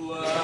uh,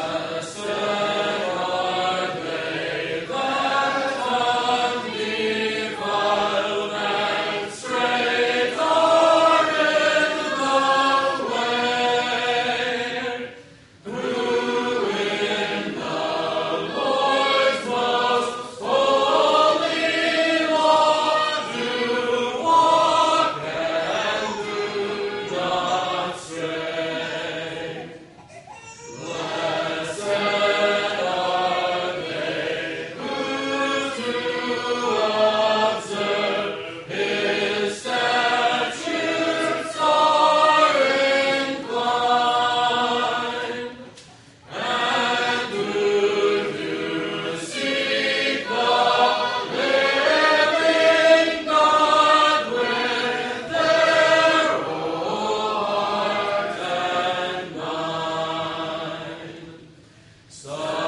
So